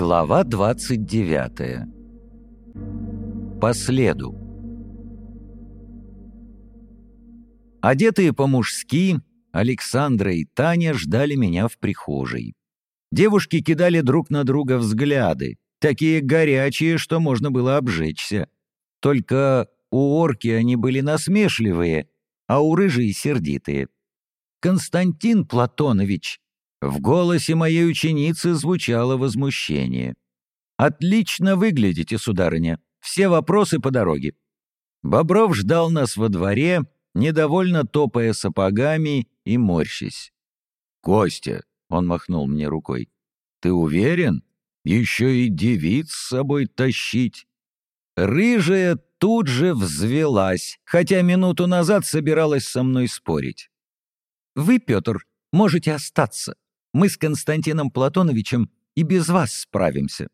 Глава 29. По следу. Одетые по-мужски, Александра и Таня ждали меня в прихожей. Девушки кидали друг на друга взгляды, такие горячие, что можно было обжечься. Только у орки они были насмешливые, а у рыжей сердитые. «Константин Платонович», в голосе моей ученицы звучало возмущение. «Отлично выглядите, сударыня. Все вопросы по дороге». Бобров ждал нас во дворе, недовольно топая сапогами и морщись. «Костя», — он махнул мне рукой, — «ты уверен? Еще и девиц с собой тащить?» Рыжая тут же взвелась, хотя минуту назад собиралась со мной спорить. «Вы, Петр, можете остаться. Мы с Константином Платоновичем и без вас справимся».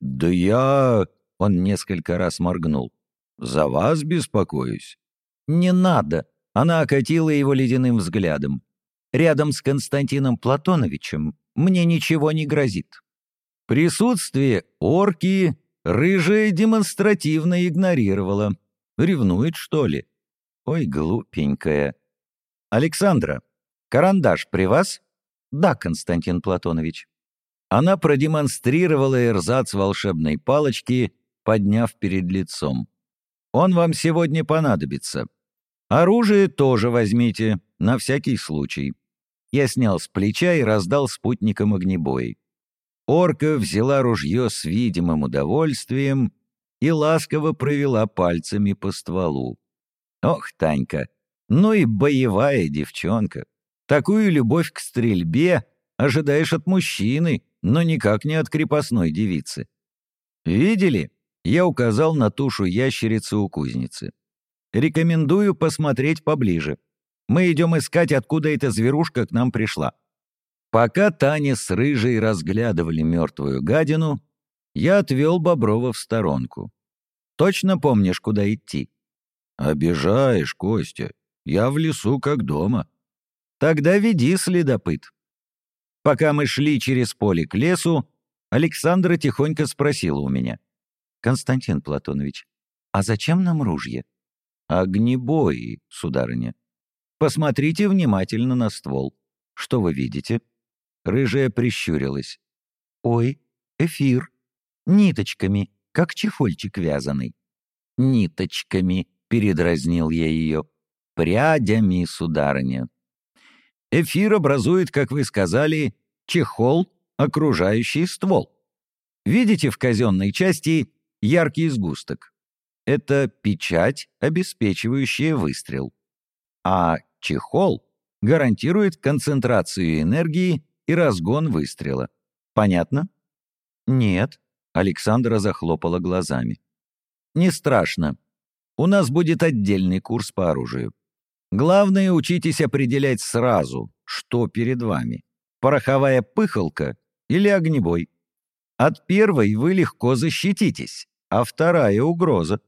«Да я...» — он несколько раз моргнул. «За вас беспокоюсь». «Не надо!» — она окатила его ледяным взглядом. «Рядом с Константином Платоновичем мне ничего не грозит». Присутствие орки рыжая демонстративно игнорировала. Ревнует, что ли? Ой, глупенькая. «Александра, карандаш при вас?» «Да, Константин Платонович». Она продемонстрировала эрзац волшебной палочки, подняв перед лицом. «Он вам сегодня понадобится. Оружие тоже возьмите, на всякий случай». Я снял с плеча и раздал спутникам огнебой. Орка взяла ружье с видимым удовольствием и ласково провела пальцами по стволу. «Ох, Танька, ну и боевая девчонка!» Такую любовь к стрельбе ожидаешь от мужчины, но никак не от крепостной девицы. Видели? Я указал на тушу ящерицы у кузницы. Рекомендую посмотреть поближе. Мы идем искать, откуда эта зверушка к нам пришла. Пока Таня с Рыжей разглядывали мертвую гадину, я отвел Боброва в сторонку. Точно помнишь, куда идти? Обижаешь, Костя. Я в лесу как дома. Тогда веди, следопыт. Пока мы шли через поле к лесу, Александра тихонько спросила у меня. «Константин Платонович, а зачем нам ружье?» «Огнебои, сударыня. Посмотрите внимательно на ствол. Что вы видите?» Рыжая прищурилась. «Ой, эфир. Ниточками, как чехольчик вязаный». «Ниточками», — передразнил я ее. «Прядями, сударыня. Эфир образует, как вы сказали, чехол, окружающий ствол. Видите в казенной части яркий сгусток? Это печать, обеспечивающая выстрел. А чехол гарантирует концентрацию энергии и разгон выстрела. Понятно? Нет. Александра захлопала глазами. Не страшно. У нас будет отдельный курс по оружию. Главное, учитесь определять сразу, что перед вами. Пороховая пыхалка или огнебой. От первой вы легко защититесь, а вторая — угроза.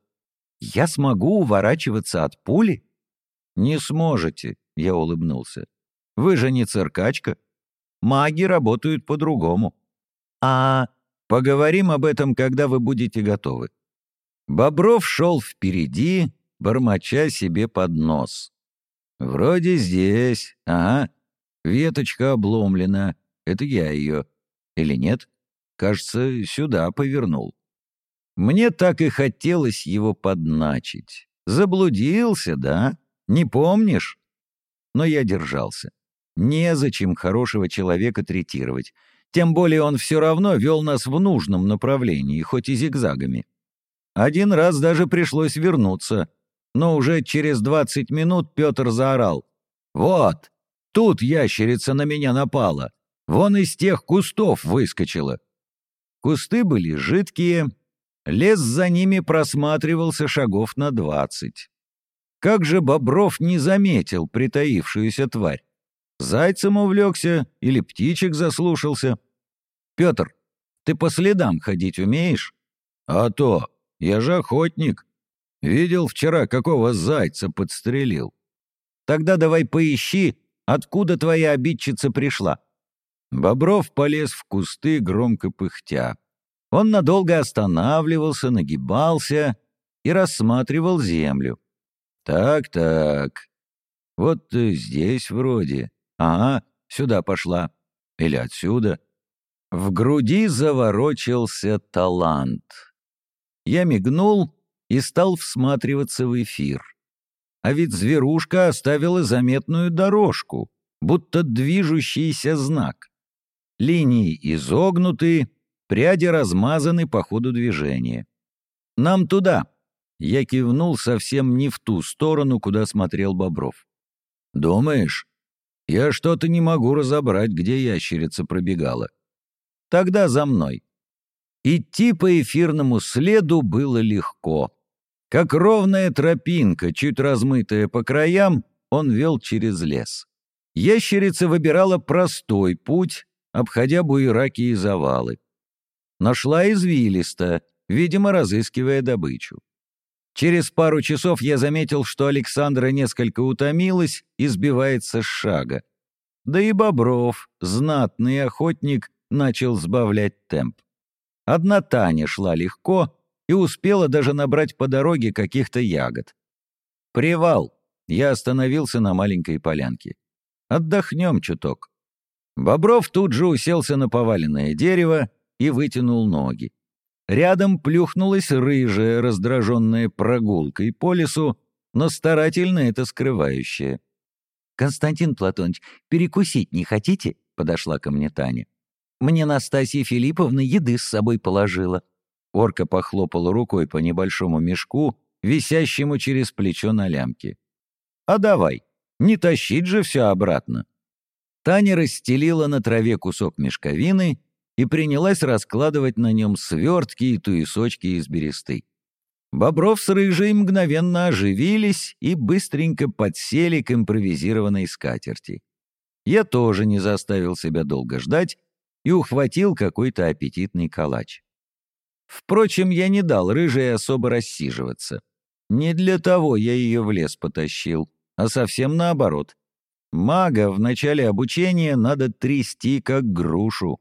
Я смогу уворачиваться от пули? Не сможете, я улыбнулся. Вы же не циркачка. Маги работают по-другому. А поговорим об этом, когда вы будете готовы. Бобров шел впереди, бормоча себе под нос. «Вроде здесь. Ага. Веточка обломлена. Это я ее. Или нет? Кажется, сюда повернул». Мне так и хотелось его подначить. Заблудился, да? Не помнишь? Но я держался. Незачем хорошего человека третировать. Тем более он все равно вел нас в нужном направлении, хоть и зигзагами. Один раз даже пришлось вернуться, но уже через двадцать минут Петр заорал. «Вот, тут ящерица на меня напала. Вон из тех кустов выскочила». Кусты были жидкие, лес за ними просматривался шагов на двадцать. Как же Бобров не заметил притаившуюся тварь? Зайцем увлекся или птичек заслушался? «Петр, ты по следам ходить умеешь?» «А то, я же охотник. Видел вчера, какого зайца подстрелил. Тогда давай поищи, откуда твоя обидчица пришла. Бобров полез в кусты, громко пыхтя. Он надолго останавливался, нагибался и рассматривал землю. Так-так, вот здесь вроде. Ага, сюда пошла. Или отсюда. В груди заворочился талант. Я мигнул и стал всматриваться в эфир. А ведь зверушка оставила заметную дорожку, будто движущийся знак. Линии изогнуты, пряди размазаны по ходу движения. «Нам туда!» Я кивнул совсем не в ту сторону, куда смотрел Бобров. «Думаешь? Я что-то не могу разобрать, где ящерица пробегала. Тогда за мной». Идти по эфирному следу было легко. Как ровная тропинка, чуть размытая по краям, он вел через лес. Ящерица выбирала простой путь, обходя буераки и завалы. Нашла извилисто, видимо, разыскивая добычу. Через пару часов я заметил, что Александра несколько утомилась и сбивается с шага. Да и Бобров, знатный охотник, начал сбавлять темп. Одна Таня шла легко и успела даже набрать по дороге каких-то ягод. «Привал!» Я остановился на маленькой полянке. «Отдохнем чуток». Бобров тут же уселся на поваленное дерево и вытянул ноги. Рядом плюхнулась рыжая, раздраженная прогулкой по лесу, но старательно это скрывающая. «Константин Платонович, перекусить не хотите?» — подошла ко мне Таня. «Мне Настасья Филипповна еды с собой положила». Орка похлопала рукой по небольшому мешку, висящему через плечо на лямке. «А давай, не тащить же все обратно». Таня расстелила на траве кусок мешковины и принялась раскладывать на нем свертки и туесочки из бересты. Бобров с Рыжей мгновенно оживились и быстренько подсели к импровизированной скатерти. Я тоже не заставил себя долго ждать и ухватил какой-то аппетитный калач. Впрочем, я не дал Рыжей особо рассиживаться. Не для того я ее в лес потащил, а совсем наоборот. Мага в начале обучения надо трясти как грушу.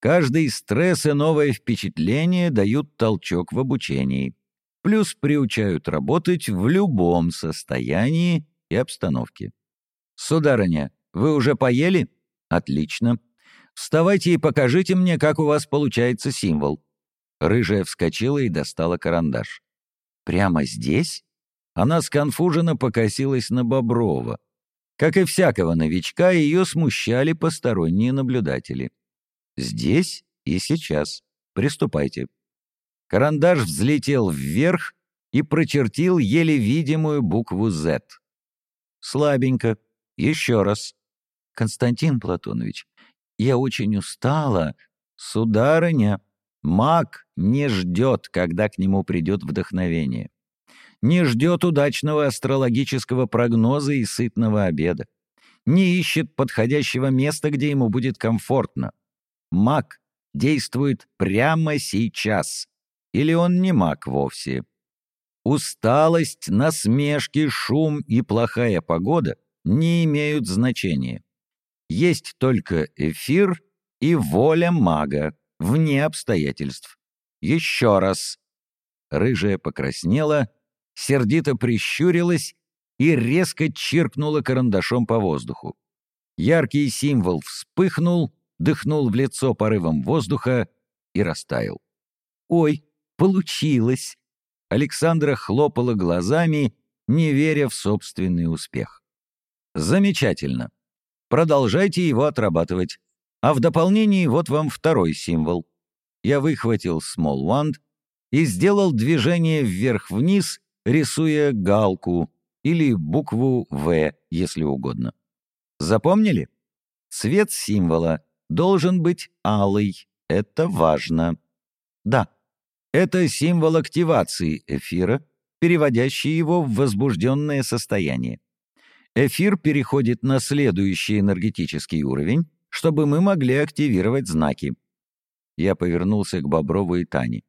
Каждый стресс и новое впечатление дают толчок в обучении. Плюс приучают работать в любом состоянии и обстановке. «Сударыня, вы уже поели?» «Отлично. Вставайте и покажите мне, как у вас получается символ». Рыжая вскочила и достала карандаш. «Прямо здесь?» Она сконфуженно покосилась на Боброва. Как и всякого новичка, ее смущали посторонние наблюдатели. Здесь и сейчас. Приступайте. Карандаш взлетел вверх и прочертил еле видимую букву «З». Слабенько. Еще раз. Константин Платонович, я очень устала. Сударыня, маг не ждет, когда к нему придет вдохновение. Не ждет удачного астрологического прогноза и сытного обеда. Не ищет подходящего места, где ему будет комфортно. Маг действует прямо сейчас. Или он не маг вовсе. Усталость, насмешки, шум и плохая погода не имеют значения. Есть только эфир и воля мага, вне обстоятельств. Еще раз. Рыжая покраснела, сердито прищурилась и резко чиркнула карандашом по воздуху. Яркий символ вспыхнул, дыхнул в лицо порывом воздуха и растаял. «Ой, получилось!» Александра хлопала глазами, не веря в собственный успех. «Замечательно. Продолжайте его отрабатывать. А в дополнении вот вам второй символ». Я выхватил Small Wand и сделал движение вверх-вниз, рисуя галку или букву «В», если угодно. Запомнили? Цвет символа должен быть алый. Это важно. Да, это символ активации эфира, переводящий его в возбужденное состояние. Эфир переходит на следующий энергетический уровень, чтобы мы могли активировать знаки. Я повернулся к Боброву и Тане.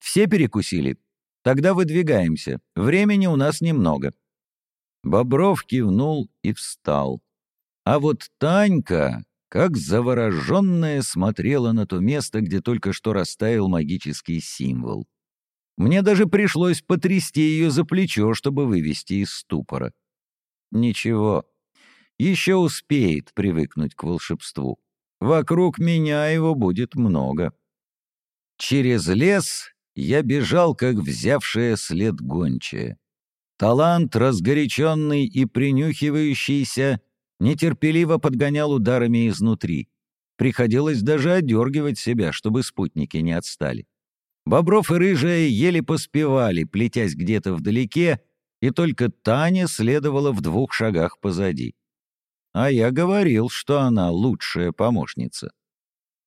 «Все перекусили? Тогда выдвигаемся. Времени у нас немного». Бобров кивнул и встал. А вот Танька как завороженная смотрела на то место, где только что растаял магический символ. Мне даже пришлось потрясти ее за плечо, чтобы вывести из ступора. Ничего, еще успеет привыкнуть к волшебству. Вокруг меня его будет много. Через лес я бежал, как взявшая след гончая. Талант, разгоряченный и принюхивающийся, нетерпеливо подгонял ударами изнутри. Приходилось даже одергивать себя, чтобы спутники не отстали. Бобров и Рыжая еле поспевали, плетясь где-то вдалеке, и только Таня следовала в двух шагах позади. А я говорил, что она лучшая помощница.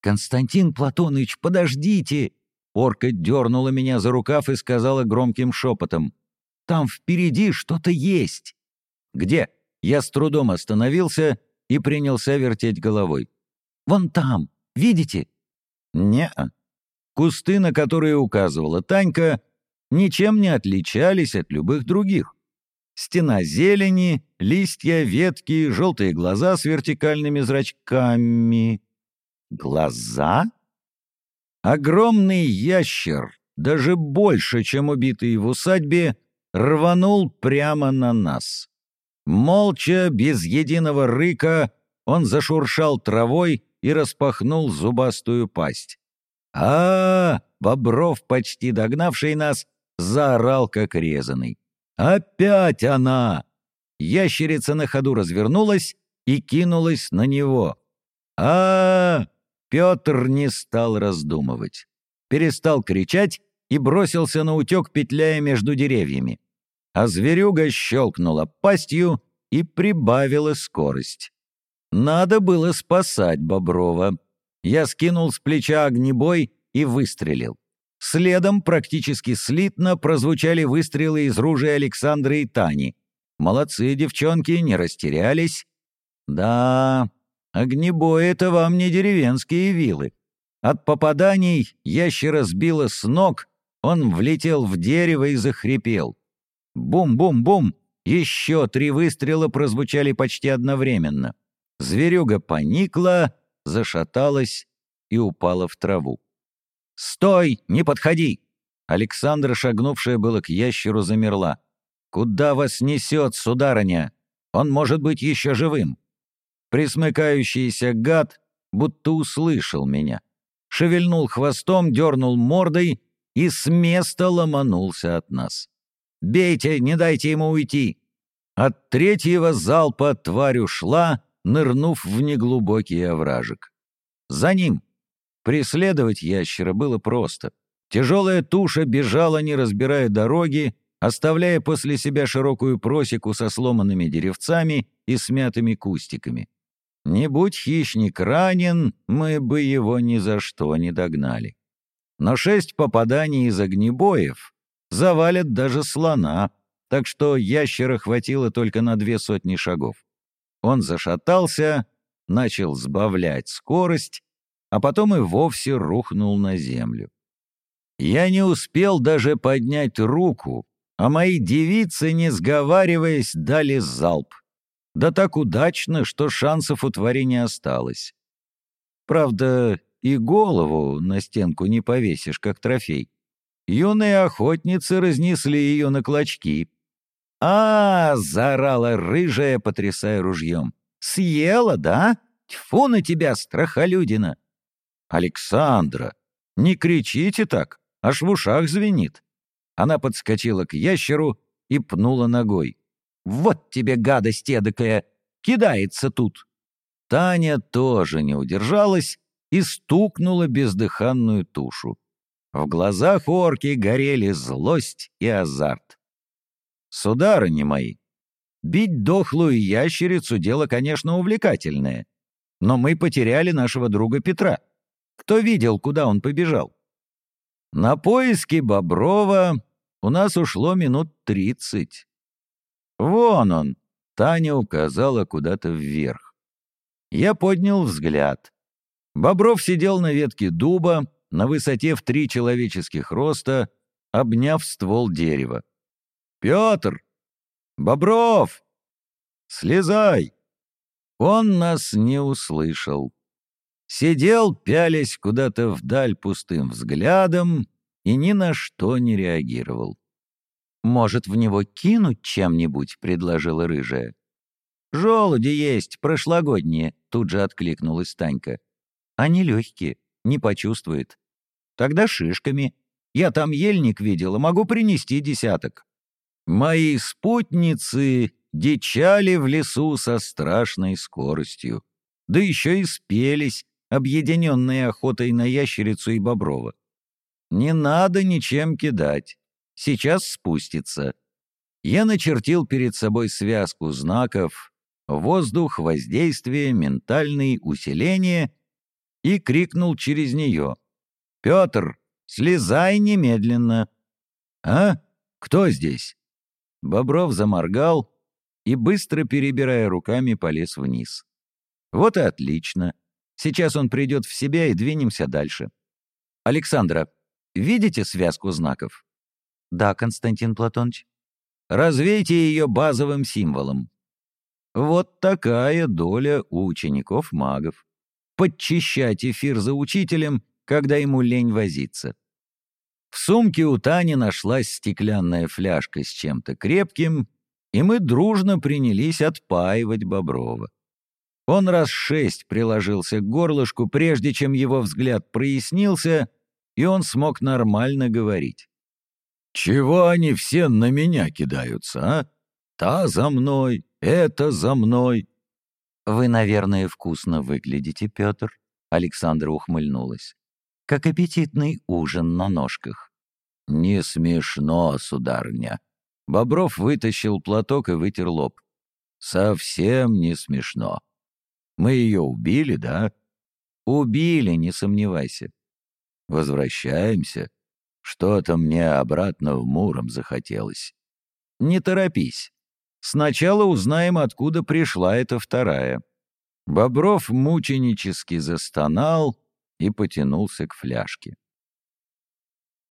«Константин Платоныч, подождите!» Орка дернула меня за рукав и сказала громким шепотом. «Там впереди что-то есть!» «Где?» Я с трудом остановился и принялся вертеть головой. «Вон там, видите?» «Не-а». Кусты, на которые указывала Танька, ничем не отличались от любых других. Стена зелени, листья, ветки, желтые глаза с вертикальными зрачками. Глаза? Огромный ящер, даже больше, чем убитый в усадьбе, рванул прямо на нас. Молча, без единого рыка, он зашуршал травой и распахнул зубастую пасть. а, -а, -а Бобров, почти догнавший нас, заорал, как резанный. «Опять она!» Ящерица на ходу развернулась и кинулась на него. а, -а, -а Петр не стал раздумывать. Перестал кричать и бросился на утек, петляя между деревьями а зверюга щелкнула пастью и прибавила скорость. Надо было спасать Боброва. Я скинул с плеча огнебой и выстрелил. Следом практически слитно прозвучали выстрелы из ружей Александра и Тани. Молодцы, девчонки, не растерялись. Да, огнебой — это вам не деревенские вилы. От попаданий ящера сбило с ног, он влетел в дерево и захрипел. Бум-бум-бум! Еще три выстрела прозвучали почти одновременно. Зверюга поникла, зашаталась и упала в траву. «Стой! Не подходи!» Александра, шагнувшая было к ящеру, замерла. «Куда вас несет, сударыня? Он может быть еще живым!» Присмыкающийся гад будто услышал меня. Шевельнул хвостом, дернул мордой и с места ломанулся от нас. Бейте, не дайте ему уйти!» От третьего залпа тварь ушла, нырнув в неглубокий овражек. За ним. Преследовать ящера было просто. Тяжелая туша бежала, не разбирая дороги, оставляя после себя широкую просеку со сломанными деревцами и смятыми кустиками. Не будь хищник ранен, мы бы его ни за что не догнали. Но шесть попаданий из огнебоев завалят даже слона, так что ящера хватило только на две сотни шагов. Он зашатался, начал сбавлять скорость, а потом и вовсе рухнул на землю. Я не успел даже поднять руку, а мои девицы, не сговариваясь, дали залп. Да так удачно, что шансов у твари не осталось. Правда, и голову на стенку не повесишь, как трофей. Юные охотницы разнесли ее на клочки. а, -а, заорала рыжая, потрясая ружьем. «Съела, да? Тьфу на тебя, страхолюдина!» «Александра, не кричите так, аж в ушах звенит!» Она подскочила к ящеру и пнула ногой. «Вот тебе гадость эдакая! Кидается тут!» Таня тоже не удержалась и стукнула бездыханную тушу. В глазах орки горели злость и азарт. «Сударыни мои, бить дохлую ящерицу — дело, конечно, увлекательное, но мы потеряли нашего друга Петра. Кто видел, куда он побежал?» На поиски Боброва у нас ушло минут тридцать. «Вон он!» — Таня указала куда-то вверх. Я поднял взгляд. Бобров сидел на ветке дуба, на высоте в три человеческих роста, обняв ствол дерева. «Петр! Бобров! Слезай!» Он нас не услышал. Сидел, пялясь куда-то вдаль пустым взглядом, и ни на что не реагировал. «Может, в него кинуть чем-нибудь?» — предложила рыжая. «Желуди есть, прошлогодние», — тут же откликнулась Танька. «Они легкие, не почувствует». «Тогда шишками. Я там ельник видела, могу принести десяток». Мои спутницы дичали в лесу со страшной скоростью. Да еще и спелись, объединенные охотой на ящерицу и боброва. Не надо ничем кидать. Сейчас спустится. Я начертил перед собой связку знаков «Воздух, воздействие, ментальный, усиление» и крикнул через нее. «Петр, слезай немедленно!» «А? Кто здесь?» Бобров заморгал и, быстро перебирая руками, полез вниз. «Вот и отлично. Сейчас он придет в себя и двинемся дальше. Александра, видите связку знаков?» «Да, Константин Платоныч». «Развейте ее базовым символом». Вот такая доля у учеников-магов. Подчищать эфир за учителем, когда ему лень возиться. В сумке у Тани нашлась стеклянная фляжка с чем-то крепким, и мы дружно принялись отпаивать Боброва. Он раз шесть приложился к горлышку, прежде чем его взгляд прояснился, и он смог нормально говорить. «Чего они все на меня кидаются, а? Та за мной, это за мной». «Вы, наверное, вкусно выглядите, Петр», — Александра ухмыльнулась как аппетитный ужин на ножках. «Не смешно, сударня». Бобров вытащил платок и вытер лоб. «Совсем не смешно. Мы ее убили, да?» «Убили, не сомневайся. Возвращаемся. Что-то мне обратно в Муром захотелось. Не торопись. Сначала узнаем, откуда пришла эта вторая». Бобров мученически застонал, и потянулся к фляжке.